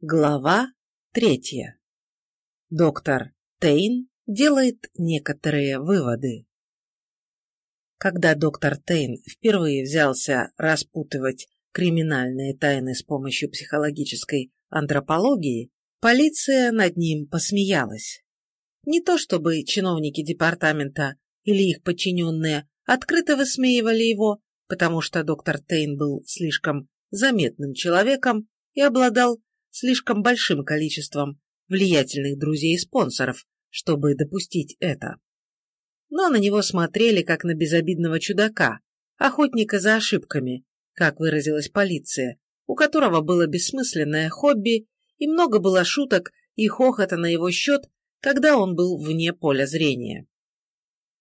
Глава третья. Доктор Тейн делает некоторые выводы. Когда доктор Тейн впервые взялся распутывать криминальные тайны с помощью психологической антропологии, полиция над ним посмеялась. Не то чтобы чиновники департамента или их подчиненные открыто высмеивали его, потому что доктор Тейн был слишком заметным человеком и обладал слишком большим количеством влиятельных друзей и спонсоров, чтобы допустить это. Но на него смотрели как на безобидного чудака, охотника за ошибками, как выразилась полиция, у которого было бессмысленное хобби и много было шуток и хохота на его счет, когда он был вне поля зрения.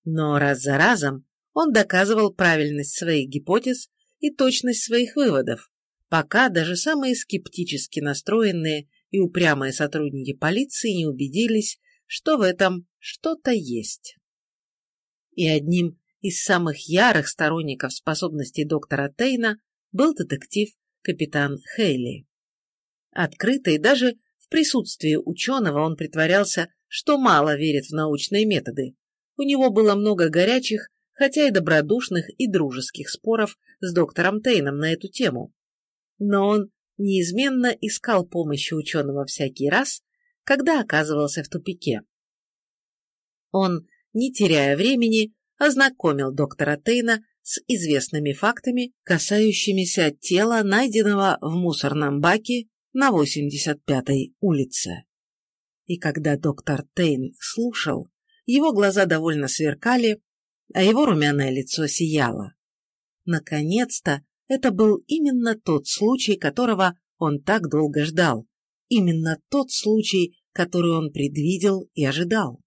Но раз за разом он доказывал правильность своих гипотез и точность своих выводов, пока даже самые скептически настроенные и упрямые сотрудники полиции не убедились, что в этом что-то есть. И одним из самых ярых сторонников способностей доктора Тейна был детектив капитан Хейли. Открыто и даже в присутствии ученого он притворялся, что мало верит в научные методы. У него было много горячих, хотя и добродушных и дружеских споров с доктором Тейном на эту тему, но он неизменно искал помощи ученого всякий раз, когда оказывался в тупике. Он, не теряя времени, ознакомил доктора Тейна с известными фактами, касающимися тела, найденного в мусорном баке на 85-й улице. И когда доктор Тейн слушал, его глаза довольно сверкали, а его румяное лицо сияло. Наконец-то это был именно тот случай, которого он так долго ждал. Именно тот случай, который он предвидел и ожидал.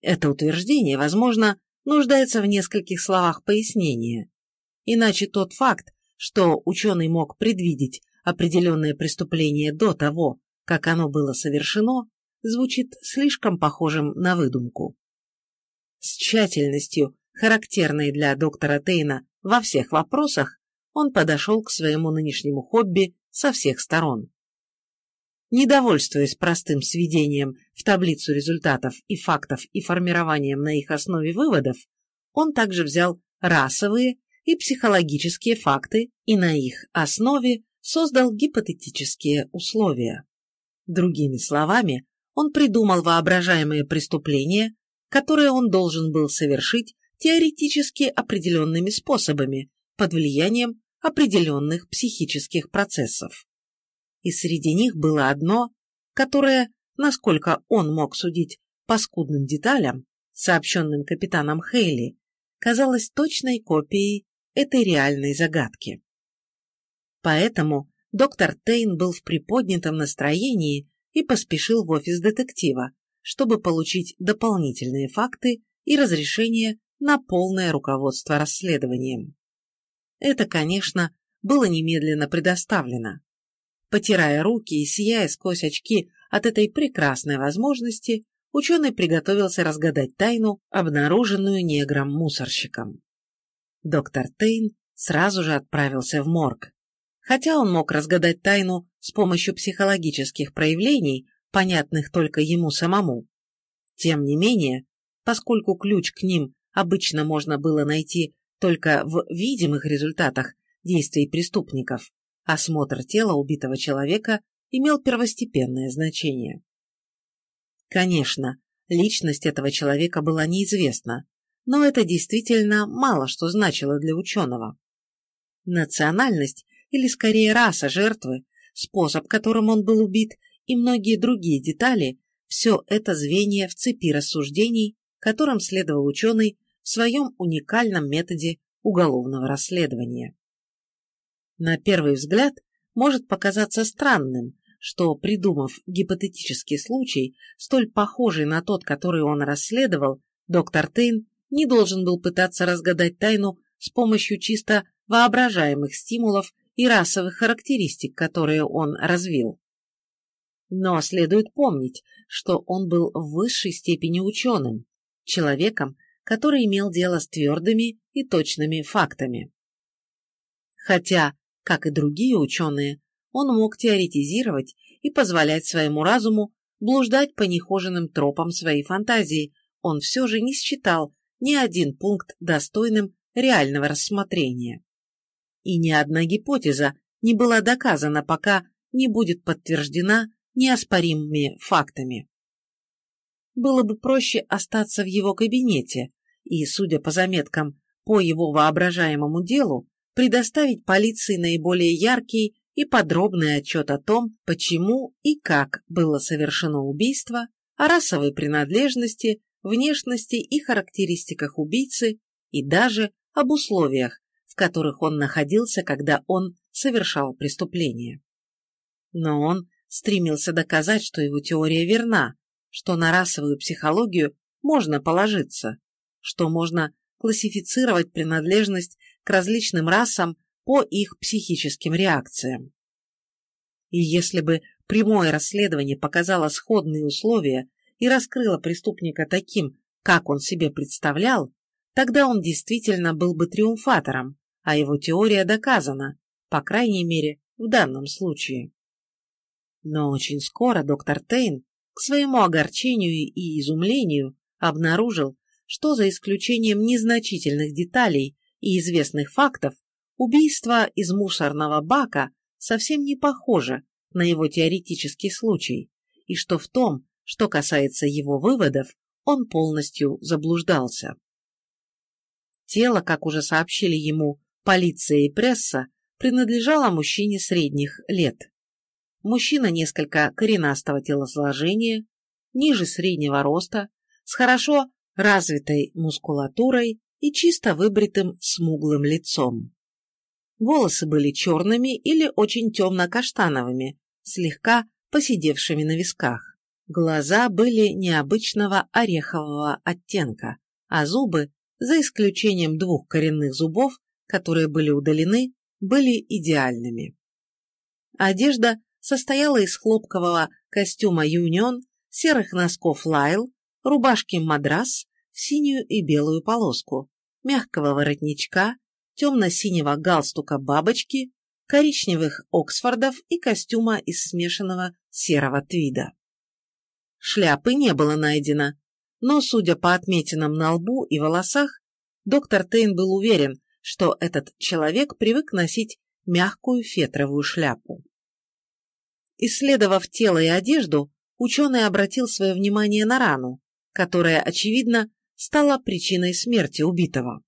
Это утверждение, возможно, нуждается в нескольких словах пояснения. Иначе тот факт, что ученый мог предвидеть определенное преступление до того, как оно было совершено, звучит слишком похожим на выдумку. С тщательностью, характерной для доктора Тейна во всех вопросах, он подошел к своему нынешнему хобби со всех сторон. Недовольствуясь простым сведением в таблицу результатов и фактов и формированием на их основе выводов, он также взял расовые и психологические факты и на их основе создал гипотетические условия. Другими словами, он придумал воображаемые преступления, которые он должен был совершить теоретически определенными способами под влиянием определенных психических процессов. И среди них было одно, которое, насколько он мог судить по скудным деталям, сообщенным капитаном Хейли, казалось точной копией этой реальной загадки. Поэтому доктор Тейн был в приподнятом настроении и поспешил в офис детектива, чтобы получить дополнительные факты и разрешение на полное руководство расследованием. Это, конечно, было немедленно предоставлено. Потирая руки и сияя сквозь очки от этой прекрасной возможности, ученый приготовился разгадать тайну, обнаруженную негром-мусорщиком. Доктор Тейн сразу же отправился в морг. Хотя он мог разгадать тайну с помощью психологических проявлений, понятных только ему самому. Тем не менее, поскольку ключ к ним обычно можно было найти только в видимых результатах действий преступников осмотр тела убитого человека имел первостепенное значение. Конечно, личность этого человека была неизвестна, но это действительно мало что значило для ученого. Национальность, или скорее раса жертвы, способ, которым он был убит, и многие другие детали – все это звенья в цепи рассуждений, которым следовал ученый в своем уникальном методе уголовного расследования. На первый взгляд может показаться странным, что, придумав гипотетический случай, столь похожий на тот, который он расследовал, доктор Тейн не должен был пытаться разгадать тайну с помощью чисто воображаемых стимулов и расовых характеристик, которые он развил. Но следует помнить, что он был в высшей степени ученым, человеком, который имел дело с твердыми и точными фактами. Хотя, как и другие ученые, он мог теоретизировать и позволять своему разуму блуждать по нехоженным тропам своей фантазии, он все же не считал ни один пункт достойным реального рассмотрения. И ни одна гипотеза не была доказана, пока не будет подтверждена неоспоримыми фактами. Было бы проще остаться в его кабинете и, судя по заметкам по его воображаемому делу, предоставить полиции наиболее яркий и подробный отчет о том, почему и как было совершено убийство, о расовой принадлежности, внешности и характеристиках убийцы и даже об условиях, в которых он находился, когда он совершал преступление. Но он стремился доказать, что его теория верна, что на расовую психологию можно положиться, что можно классифицировать принадлежность к различным расам по их психическим реакциям. И если бы прямое расследование показало сходные условия и раскрыло преступника таким, как он себе представлял, тогда он действительно был бы триумфатором, а его теория доказана, по крайней мере, в данном случае. Но очень скоро доктор Тейн, к своему огорчению и изумлению, обнаружил, что за исключением незначительных деталей и известных фактов, убийство из мусорного бака совсем не похоже на его теоретический случай, и что в том, что касается его выводов, он полностью заблуждался. Тело, как уже сообщили ему полиция и пресса, принадлежало мужчине средних лет. Мужчина несколько коренастого телосложения, ниже среднего роста, с хорошо развитой мускулатурой и чисто выбритым смуглым лицом. Волосы были черными или очень темно-каштановыми, слегка посидевшими на висках. Глаза были необычного орехового оттенка, а зубы, за исключением двух коренных зубов, которые были удалены, были идеальными. Одежда состояла из хлопкового костюма юнион, серых носков лайл, рубашки мадрас в синюю и белую полоску, мягкого воротничка, темно-синего галстука бабочки, коричневых оксфордов и костюма из смешанного серого твида. Шляпы не было найдено, но, судя по отметинам на лбу и волосах, доктор Тейн был уверен, что этот человек привык носить мягкую фетровую шляпу. Исследовав тело и одежду, ученый обратил свое внимание на рану, которая, очевидно, стала причиной смерти убитого.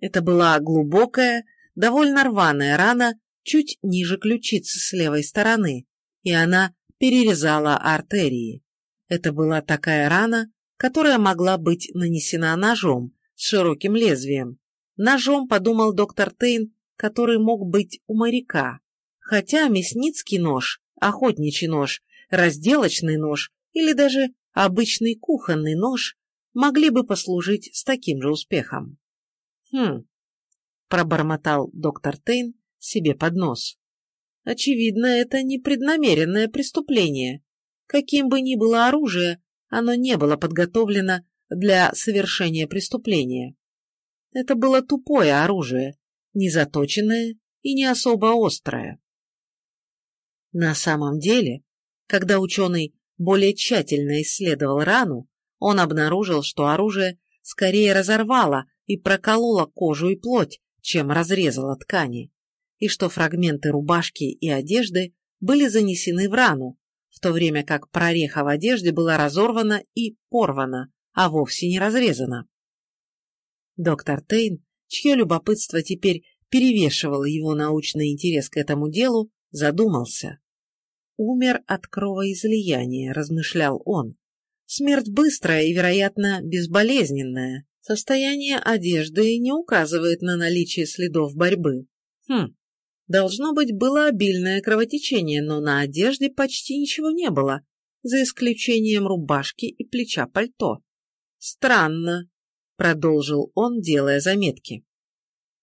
Это была глубокая, довольно рваная рана чуть ниже ключицы с левой стороны, и она перерезала артерии. Это была такая рана, которая могла быть нанесена ножом с широким лезвием. Ножом, подумал доктор Тейн, который мог быть у моряка. Хотя мясницкий нож, охотничий нож, разделочный нож или даже обычный кухонный нож могли бы послужить с таким же успехом. «Хм», — пробормотал доктор Тейн себе под нос. «Очевидно, это непреднамеренное преступление. Каким бы ни было оружие, оно не было подготовлено для совершения преступления. Это было тупое оружие, незаточенное и не особо острое. На самом деле, когда ученый более тщательно исследовал рану, он обнаружил, что оружие скорее разорвало и прокололо кожу и плоть, чем разрезало ткани, и что фрагменты рубашки и одежды были занесены в рану, в то время как прореха в одежде была разорвана и порвана, а вовсе не разрезана. Доктор Тейн, чье любопытство теперь перевешивало его научный интерес к этому делу, задумался. «Умер от кровоизлияния», — размышлял он. Смерть быстрая и, вероятно, безболезненная. Состояние одежды не указывает на наличие следов борьбы. Хм, должно быть, было обильное кровотечение, но на одежде почти ничего не было, за исключением рубашки и плеча пальто. Странно, продолжил он, делая заметки.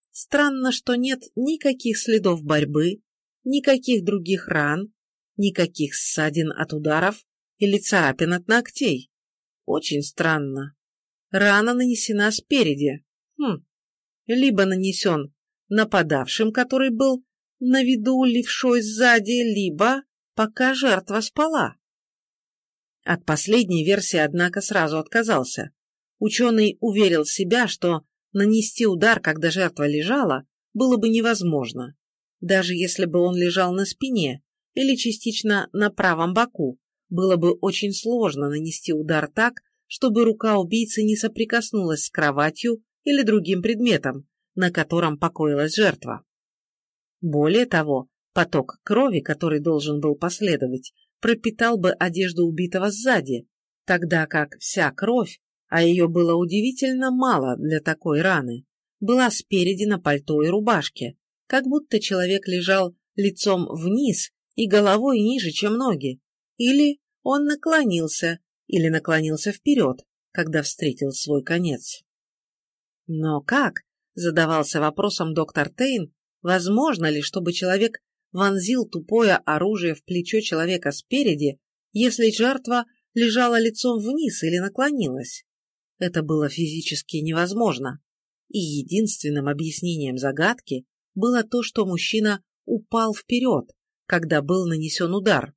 Странно, что нет никаких следов борьбы, никаких других ран, никаких ссадин от ударов, или царапин от ногтей. Очень странно. Рана нанесена спереди. Хм. Либо нанесен нападавшим, который был на виду левшой сзади, либо пока жертва спала. От последней версии, однако, сразу отказался. Ученый уверил себя, что нанести удар, когда жертва лежала, было бы невозможно, даже если бы он лежал на спине или частично на правом боку, было бы очень сложно нанести удар так, чтобы рука убийцы не соприкоснулась с кроватью или другим предметом, на котором покоилась жертва. Более того, поток крови, который должен был последовать, пропитал бы одежду убитого сзади, тогда как вся кровь, а ее было удивительно мало для такой раны, была спереди на пальто и рубашке, как будто человек лежал лицом вниз и головой ниже, чем ноги, или он наклонился, или наклонился вперед, когда встретил свой конец. Но как, задавался вопросом доктор Тейн, возможно ли, чтобы человек вонзил тупое оружие в плечо человека спереди, если жертва лежала лицом вниз или наклонилась? Это было физически невозможно. И единственным объяснением загадки было то, что мужчина упал вперед, когда был нанесен удар,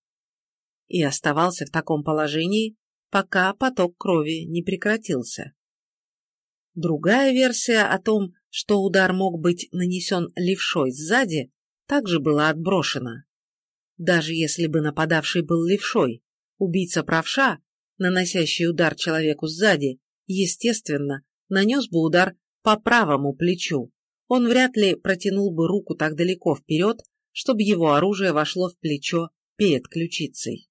и оставался в таком положении, пока поток крови не прекратился. Другая версия о том, что удар мог быть нанесен левшой сзади, также была отброшена. Даже если бы нападавший был левшой, убийца-правша, наносящий удар человеку сзади, естественно, нанес бы удар по правому плечу. Он вряд ли протянул бы руку так далеко вперед, чтобы его оружие вошло в плечо перед ключицей.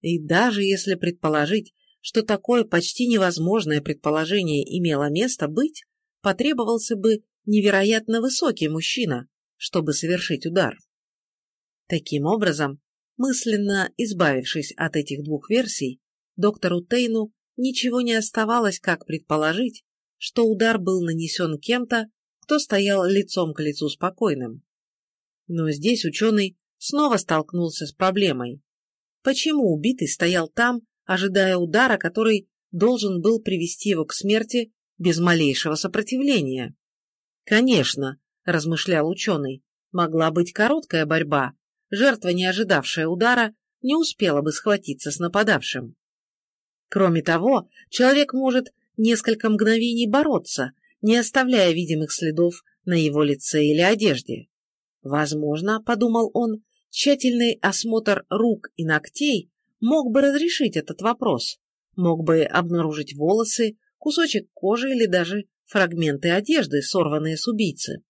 И даже если предположить, что такое почти невозможное предположение имело место быть, потребовался бы невероятно высокий мужчина, чтобы совершить удар. Таким образом, мысленно избавившись от этих двух версий, доктору Тейну ничего не оставалось, как предположить, что удар был нанесен кем-то, кто стоял лицом к лицу спокойным. Но здесь ученый снова столкнулся с проблемой. Почему убитый стоял там, ожидая удара, который должен был привести его к смерти без малейшего сопротивления? Конечно, размышлял ученый, могла быть короткая борьба, жертва, не ожидавшая удара, не успела бы схватиться с нападавшим. Кроме того, человек может несколько мгновений бороться, не оставляя видимых следов на его лице или одежде. Возможно, подумал он, Тщательный осмотр рук и ногтей мог бы разрешить этот вопрос, мог бы обнаружить волосы, кусочек кожи или даже фрагменты одежды, сорванные с убийцы.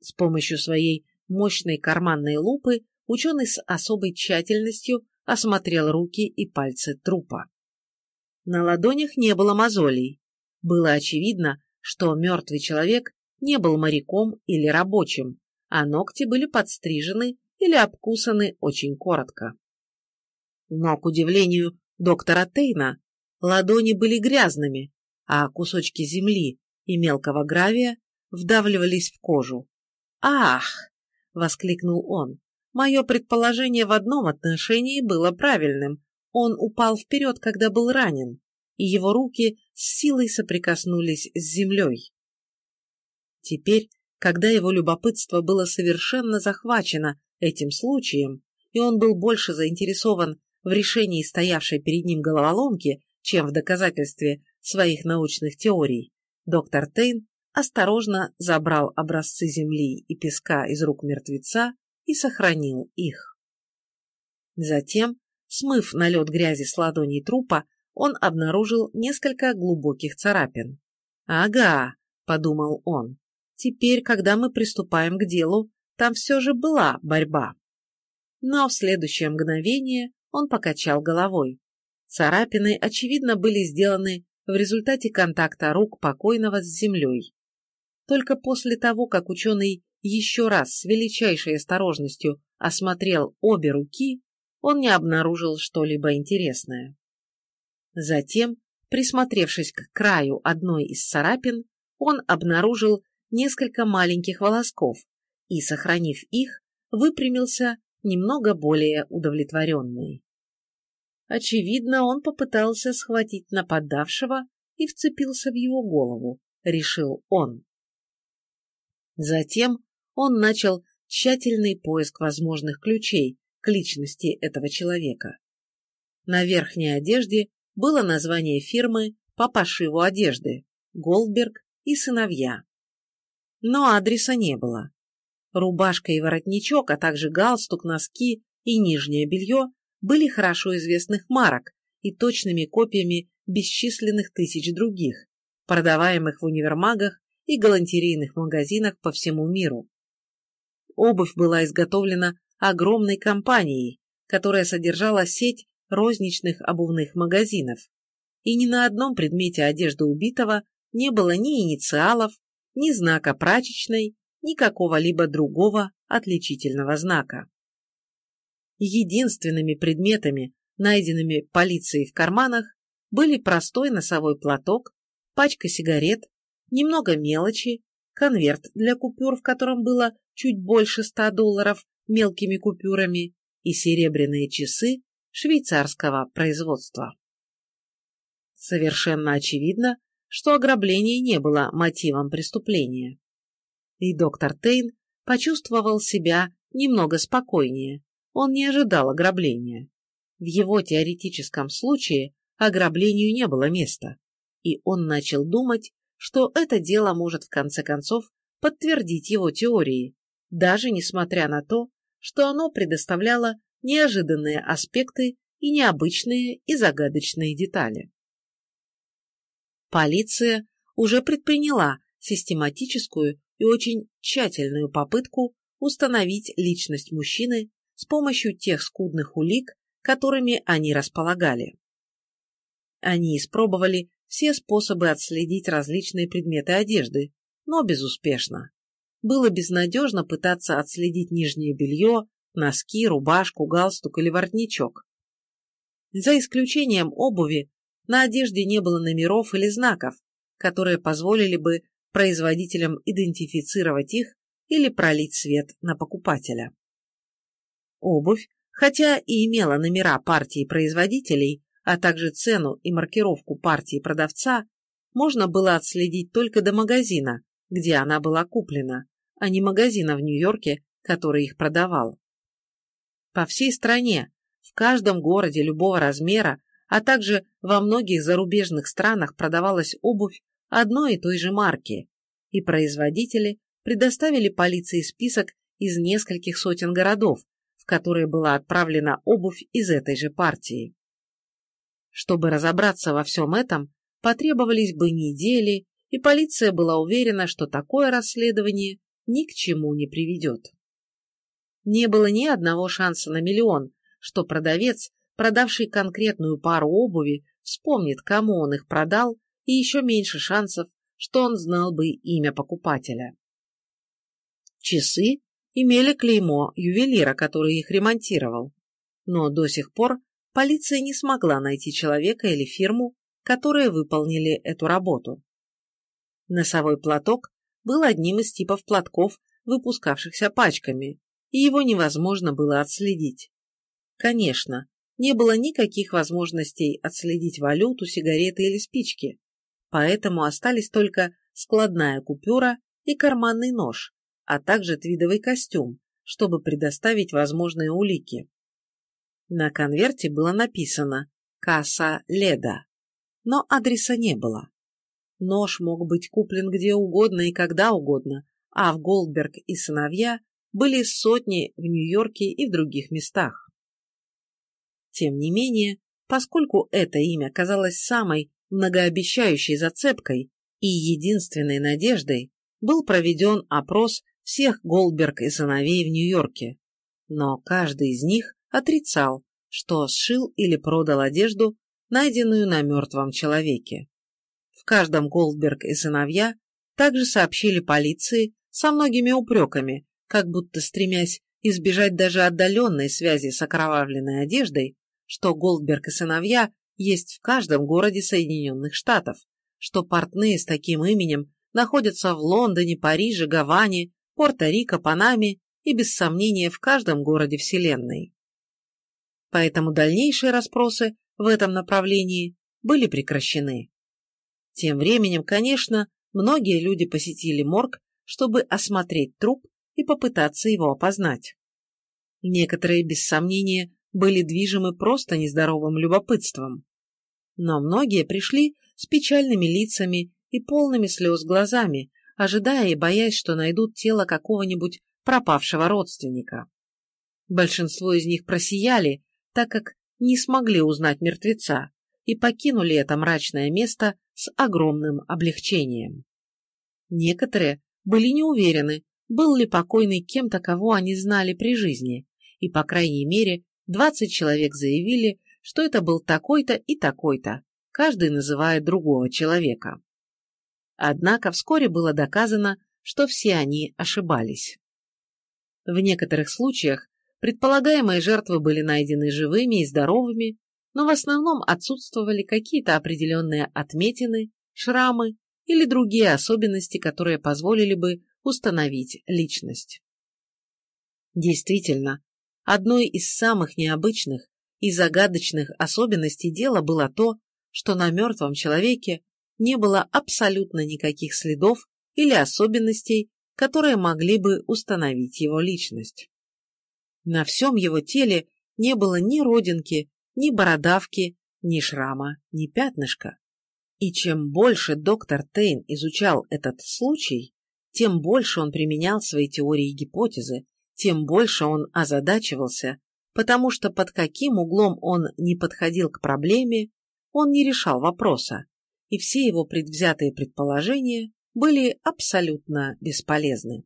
С помощью своей мощной карманной лупы ученый с особой тщательностью осмотрел руки и пальцы трупа. На ладонях не было мозолей. Было очевидно, что мертвый человек не был моряком или рабочим, а ногти были подстрижены или обкусаны очень коротко. Но, к удивлению доктора Тейна, ладони были грязными, а кусочки земли и мелкого гравия вдавливались в кожу. «Ах!» — воскликнул он. «Мое предположение в одном отношении было правильным. Он упал вперед, когда был ранен, и его руки с силой соприкоснулись с землей. Теперь, когда его любопытство было совершенно захвачено этим случаем, и он был больше заинтересован в решении стоявшей перед ним головоломки, чем в доказательстве своих научных теорий, доктор Тейн осторожно забрал образцы земли и песка из рук мертвеца и сохранил их. Затем, смыв налет грязи с ладоней трупа, он обнаружил несколько глубоких царапин. «Ага», — подумал он, — «теперь, когда мы приступаем к делу, там все же была борьба. Но в следующее мгновение он покачал головой. Царапины, очевидно, были сделаны в результате контакта рук покойного с землей. Только после того, как ученый еще раз с величайшей осторожностью осмотрел обе руки, он не обнаружил что-либо интересное. Затем, присмотревшись к краю одной из царапин, он обнаружил несколько маленьких волосков, и, сохранив их, выпрямился немного более удовлетворенный. Очевидно, он попытался схватить нападавшего и вцепился в его голову, решил он. Затем он начал тщательный поиск возможных ключей к личности этого человека. На верхней одежде было название фирмы по пошиву одежды «Голдберг и сыновья». Но адреса не было. Рубашка и воротничок, а также галстук, носки и нижнее белье были хорошо известных марок и точными копиями бесчисленных тысяч других, продаваемых в универмагах и галантерейных магазинах по всему миру. Обувь была изготовлена огромной компанией, которая содержала сеть розничных обувных магазинов, и ни на одном предмете одежды убитого не было ни инициалов, ни знака прачечной, ни какого-либо другого отличительного знака. Единственными предметами, найденными полицией в карманах, были простой носовой платок, пачка сигарет, немного мелочи, конверт для купюр, в котором было чуть больше ста долларов мелкими купюрами, и серебряные часы швейцарского производства. Совершенно очевидно, что ограбление не было мотивом преступления. И доктор Тейн почувствовал себя немного спокойнее. Он не ожидал ограбления. В его теоретическом случае ограблению не было места, и он начал думать, что это дело может в конце концов подтвердить его теории, даже несмотря на то, что оно предоставляло неожиданные аспекты и необычные и загадочные детали. Полиция уже предприняла систематическую и очень тщательную попытку установить личность мужчины с помощью тех скудных улик, которыми они располагали. Они испробовали все способы отследить различные предметы одежды, но безуспешно. Было безнадежно пытаться отследить нижнее белье, носки, рубашку, галстук или воротничок. За исключением обуви, на одежде не было номеров или знаков, которые позволили бы производителям идентифицировать их или пролить свет на покупателя. Обувь, хотя и имела номера партии производителей, а также цену и маркировку партии продавца, можно было отследить только до магазина, где она была куплена, а не магазина в Нью-Йорке, который их продавал. По всей стране, в каждом городе любого размера, а также во многих зарубежных странах продавалась обувь одной и той же марки, и производители предоставили полиции список из нескольких сотен городов, в которые была отправлена обувь из этой же партии. Чтобы разобраться во всем этом, потребовались бы недели, и полиция была уверена, что такое расследование ни к чему не приведет. Не было ни одного шанса на миллион, что продавец, продавший конкретную пару обуви, вспомнит, кому он их продал, и еще меньше шансов, что он знал бы имя покупателя. Часы имели клеймо ювелира, который их ремонтировал, но до сих пор полиция не смогла найти человека или фирму, которые выполнили эту работу. Носовой платок был одним из типов платков, выпускавшихся пачками, и его невозможно было отследить. Конечно, не было никаких возможностей отследить валюту, сигареты или спички, поэтому остались только складная купюра и карманный нож, а также твидовый костюм, чтобы предоставить возможные улики. На конверте было написано «Касса Леда», но адреса не было. Нож мог быть куплен где угодно и когда угодно, а в Голдберг и сыновья были сотни в Нью-Йорке и в других местах. Тем не менее, поскольку это имя казалось самой многообещающей зацепкой и единственной надеждой, был проведен опрос всех Голдберг и сыновей в Нью-Йорке, но каждый из них отрицал, что сшил или продал одежду, найденную на мертвом человеке. В каждом Голдберг и сыновья также сообщили полиции со многими упреками, как будто стремясь избежать даже отдаленной связи с окровавленной одеждой, что Голдберг и сыновья есть в каждом городе Соединенных Штатов, что портные с таким именем находятся в Лондоне, Париже, Гаване, Порто-Рико, Панаме и, без сомнения, в каждом городе Вселенной поэтому дальнейшие расспросы в этом направлении были прекращены. Тем временем, конечно, многие люди посетили морг, чтобы осмотреть труп и попытаться его опознать. Некоторые, без сомнения, были движимы просто нездоровым любопытством. Но многие пришли с печальными лицами и полными слез глазами, ожидая и боясь, что найдут тело какого-нибудь пропавшего родственника. Большинство из них просияли, так как не смогли узнать мертвеца и покинули это мрачное место с огромным облегчением. Некоторые были не уверены, был ли покойный кем-то, кого они знали при жизни, и, по крайней мере, 20 человек заявили, что это был такой-то и такой-то, каждый называя другого человека. Однако вскоре было доказано, что все они ошибались. В некоторых случаях предполагаемые жертвы были найдены живыми и здоровыми, но в основном отсутствовали какие-то определенные отметины, шрамы или другие особенности, которые позволили бы установить личность. Действительно, одной из самых необычных и загадочных особенностей дела было то, что на мертвом человеке не было абсолютно никаких следов или особенностей, которые могли бы установить его личность. На всем его теле не было ни родинки, ни бородавки, ни шрама, ни пятнышка. И чем больше доктор Тейн изучал этот случай, тем больше он применял свои теории и гипотезы, тем больше он озадачивался, потому что под каким углом он не подходил к проблеме, он не решал вопроса, и все его предвзятые предположения были абсолютно бесполезны.